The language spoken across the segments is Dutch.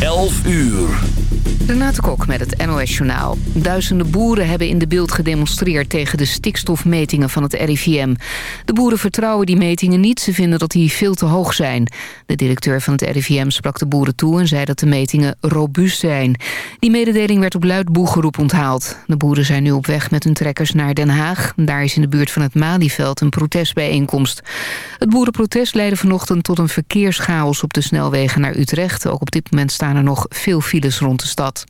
11 uur. Renate Kok met het NOS Journaal. Duizenden boeren hebben in de beeld gedemonstreerd... tegen de stikstofmetingen van het RIVM. De boeren vertrouwen die metingen niet. Ze vinden dat die veel te hoog zijn. De directeur van het RIVM sprak de boeren toe... en zei dat de metingen robuust zijn. Die mededeling werd op luid boegeroep onthaald. De boeren zijn nu op weg met hun trekkers naar Den Haag. Daar is in de buurt van het Malieveld een protestbijeenkomst. Het boerenprotest leidde vanochtend tot een verkeerschaos... op de snelwegen naar Utrecht. Ook op dit moment staan er nog veel files rond de stad.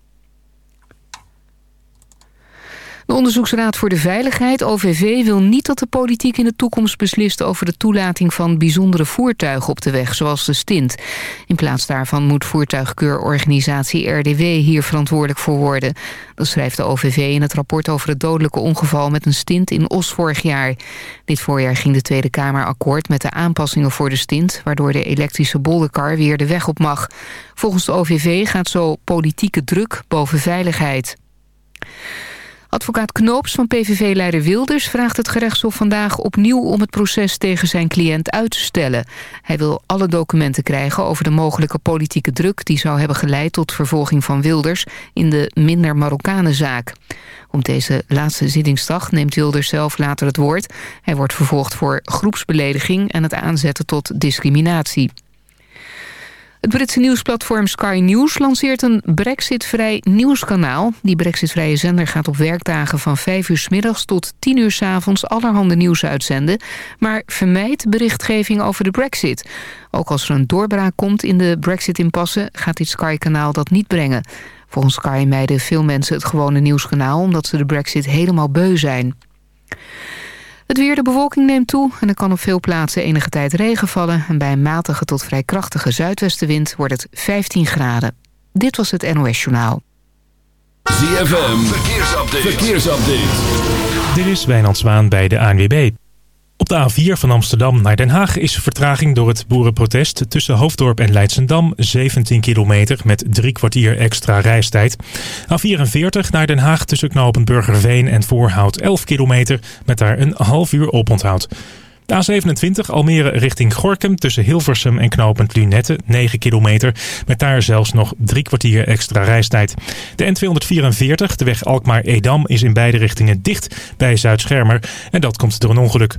De Onderzoeksraad voor de Veiligheid, OVV, wil niet dat de politiek in de toekomst beslist over de toelating van bijzondere voertuigen op de weg, zoals de stint. In plaats daarvan moet voertuigkeurorganisatie RDW hier verantwoordelijk voor worden. Dat schrijft de OVV in het rapport over het dodelijke ongeval met een stint in Os vorig jaar. Dit voorjaar ging de Tweede Kamer akkoord met de aanpassingen voor de stint, waardoor de elektrische bolderkar weer de weg op mag. Volgens de OVV gaat zo politieke druk boven veiligheid. Advocaat Knoops van PVV-leider Wilders vraagt het gerechtshof vandaag opnieuw om het proces tegen zijn cliënt uit te stellen. Hij wil alle documenten krijgen over de mogelijke politieke druk die zou hebben geleid tot vervolging van Wilders in de minder Marokkanen zaak. Om deze laatste zittingsdag neemt Wilders zelf later het woord. Hij wordt vervolgd voor groepsbelediging en het aanzetten tot discriminatie. Het Britse nieuwsplatform Sky News lanceert een brexit-vrij nieuwskanaal. Die brexitvrije zender gaat op werkdagen van 5 uur s middags tot 10 uur s avonds allerhande nieuws uitzenden, maar vermijdt berichtgeving over de brexit. Ook als er een doorbraak komt in de brexit-impasse gaat dit Sky-kanaal dat niet brengen. Volgens Sky mijden veel mensen het gewone nieuwskanaal omdat ze de brexit helemaal beu zijn. Het weer, de bewolking neemt toe en er kan op veel plaatsen enige tijd regen vallen. En bij een matige tot vrij krachtige zuidwestenwind wordt het 15 graden. Dit was het NOS Journaal. ZFM, verkeersupdate. verkeersupdate. Dit is Wijnand Zwaan bij de ANWB. Op de A4 van Amsterdam naar Den Haag is vertraging door het boerenprotest tussen Hoofddorp en Leidsendam 17 kilometer met drie kwartier extra reistijd. A44 naar Den Haag tussen knooppunt Burgerveen en Voorhout 11 kilometer met daar een half uur oponthoud. De A27 Almere richting Gorkum tussen Hilversum en knooppunt Lunette 9 kilometer met daar zelfs nog drie kwartier extra reistijd. De N244, de weg Alkmaar-Edam, is in beide richtingen dicht bij Zuid-Schermer en dat komt door een ongeluk.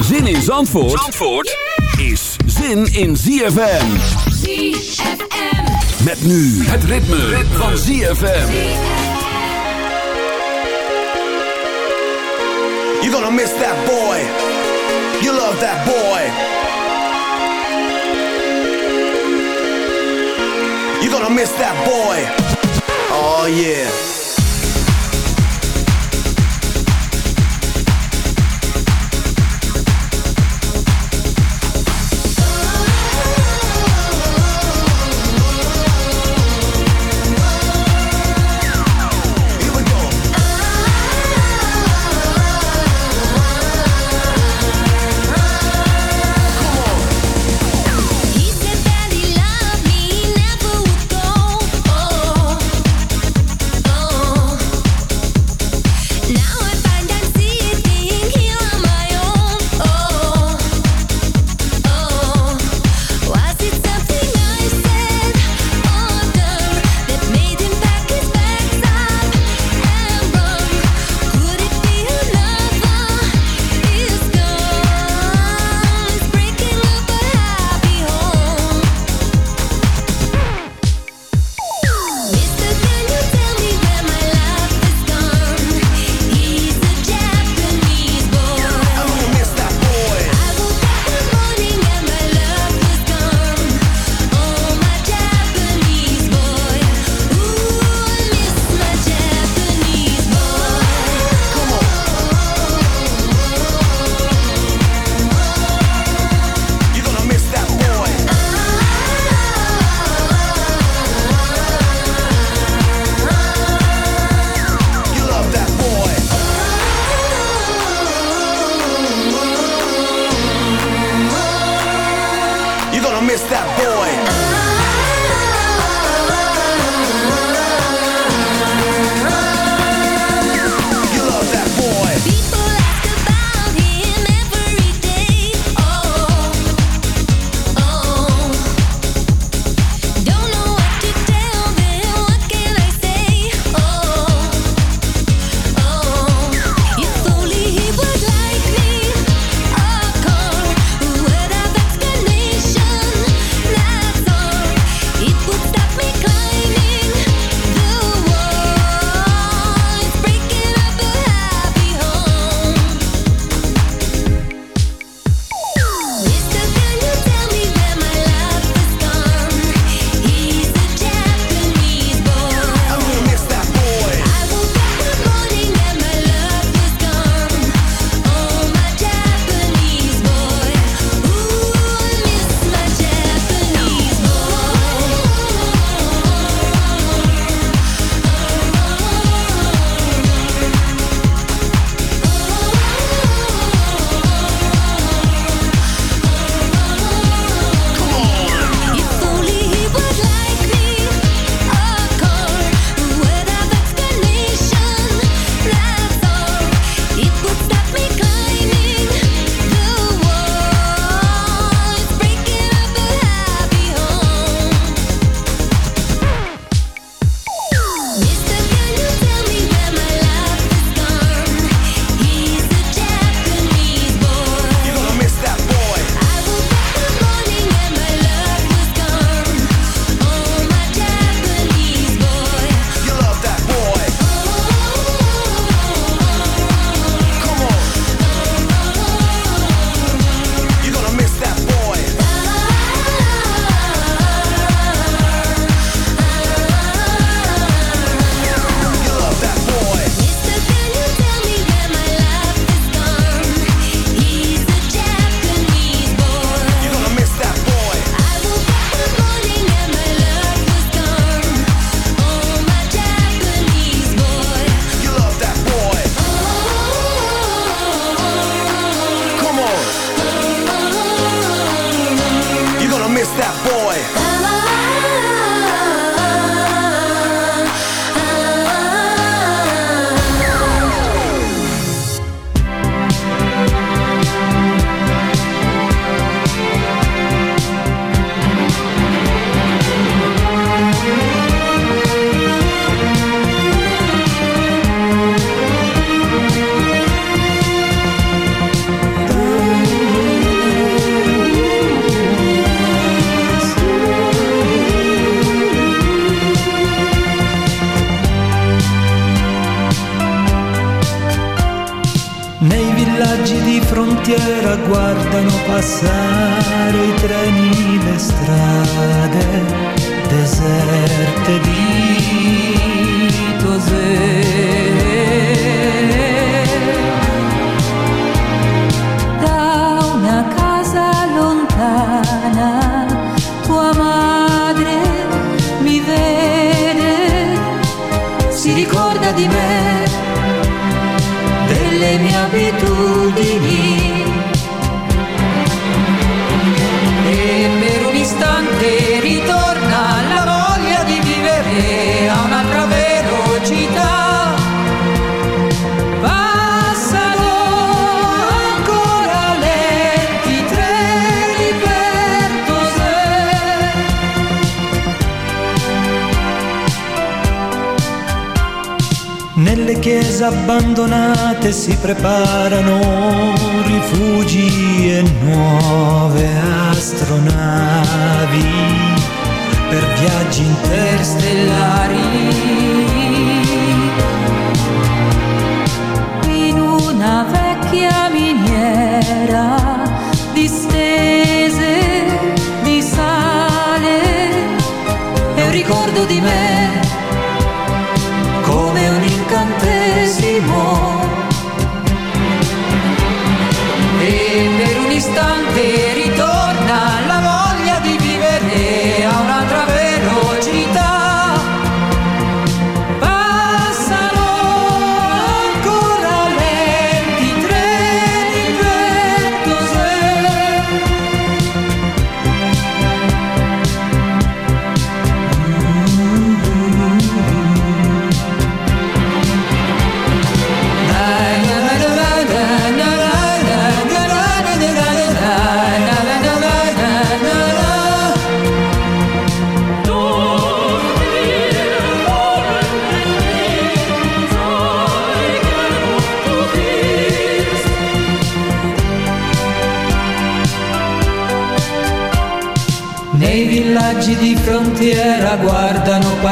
Zin in Zandvoort, Zandvoort is zin in ZFM. ZFM. Met nu het ritme, van ZFM. You're gonna miss that boy. You love that boy. You're gonna miss that boy. Oh yeah. frontiera guardano passare i treni, le strade deserte di Tosè. chiese abbandonate si preparano rifugi e nuove astronavi per viaggi interstellari.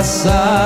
passar.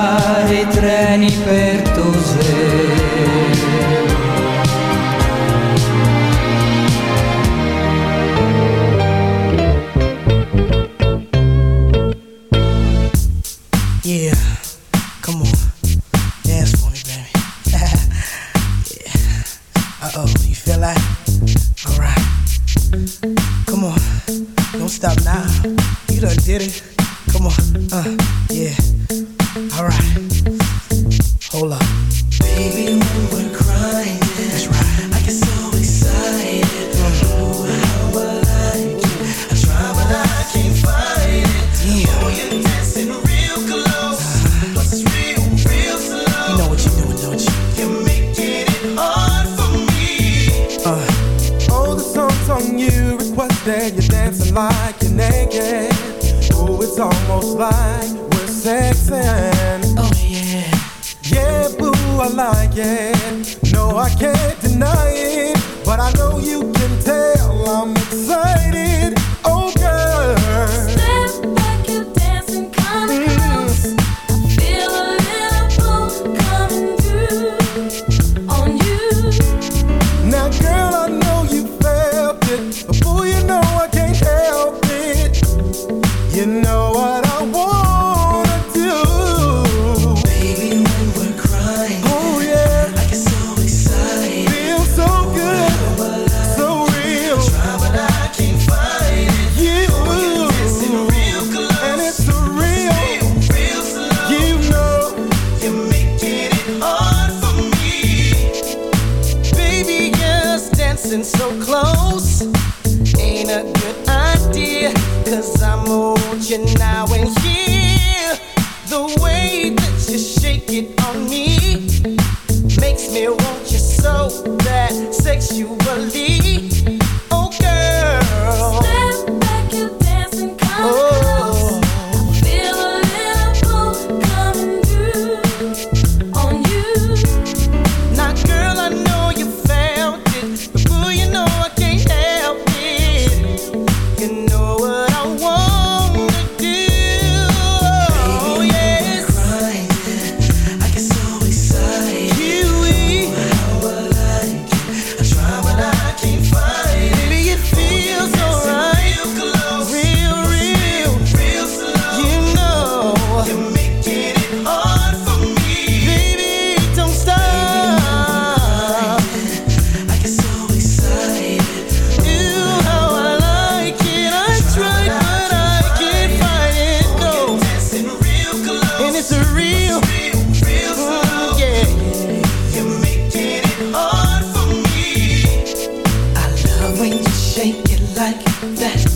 that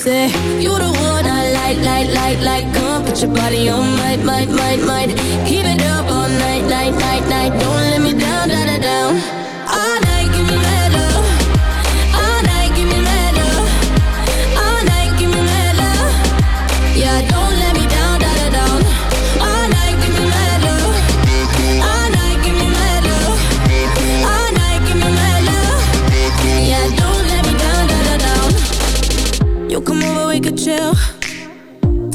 say you the one I like, like, like, like. Come put your body on, mine, mine, mine, mine. Keep it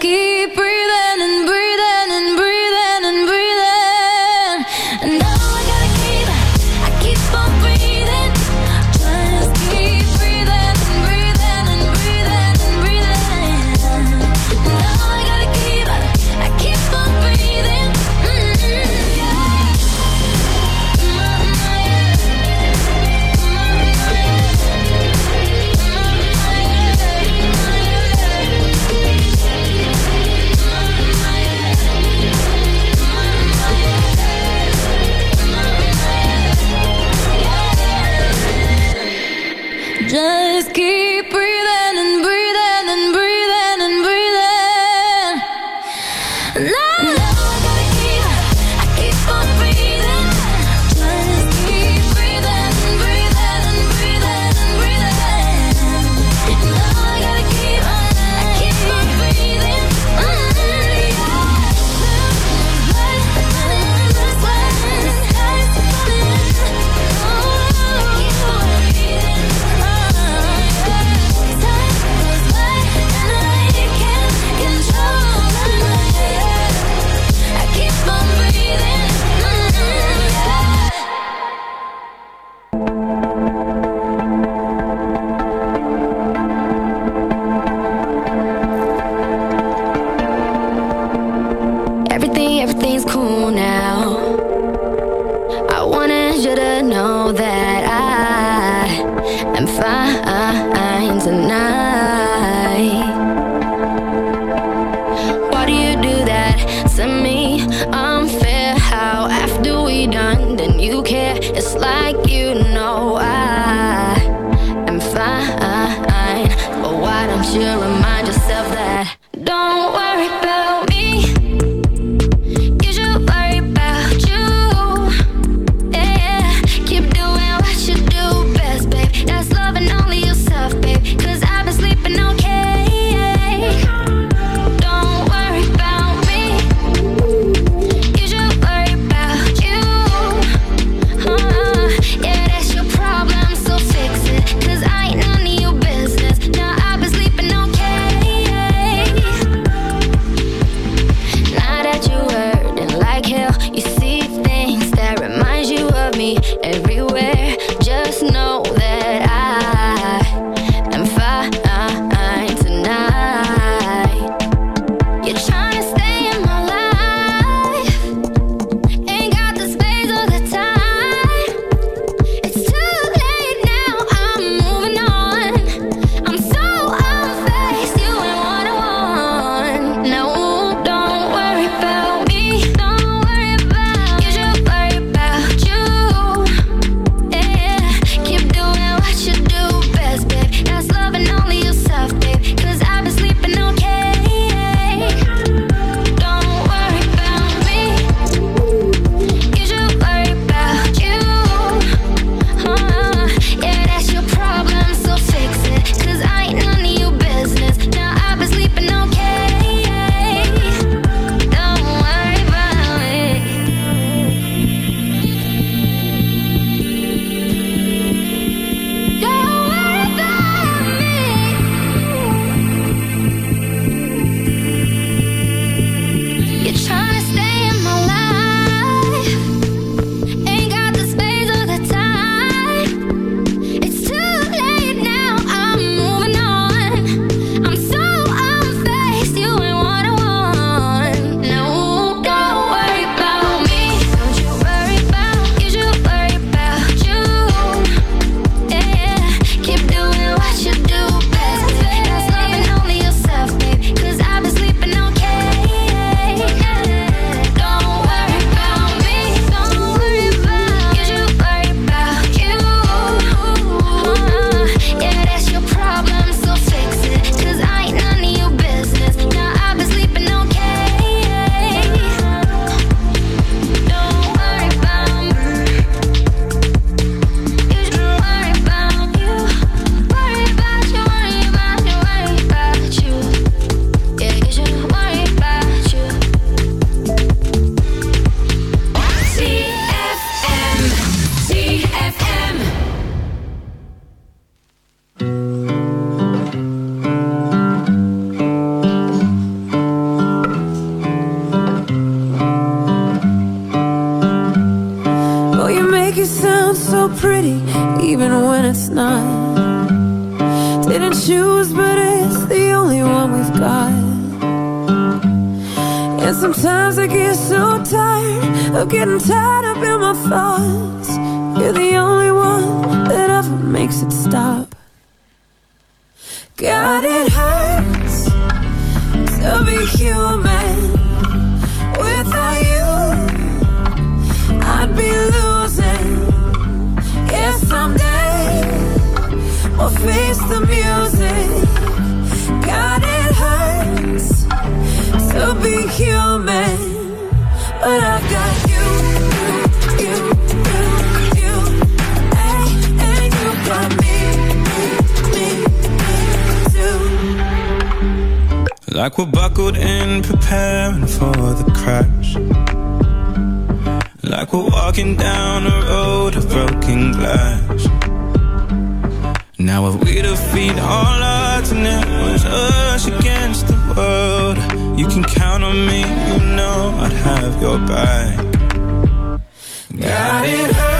Keep. you know I am fine. But why don't you remind the music. It to be human, but I've got. Like we're buckled in, preparing for the crash. Like we're walking down a road of broken glass. Now if we defeat all odds and it was us against the world You can count on me, you know I'd have your back. Got it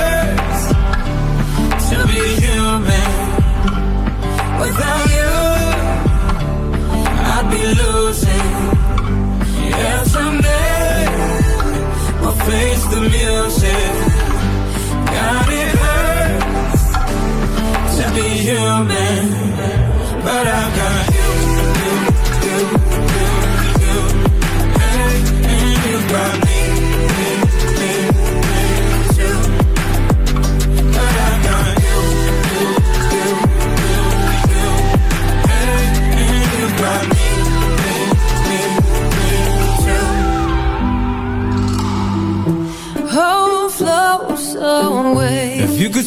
human.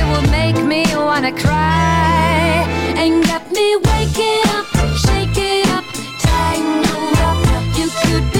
it will make me wanna cry and get me waking up, shaking up, tangled up. You could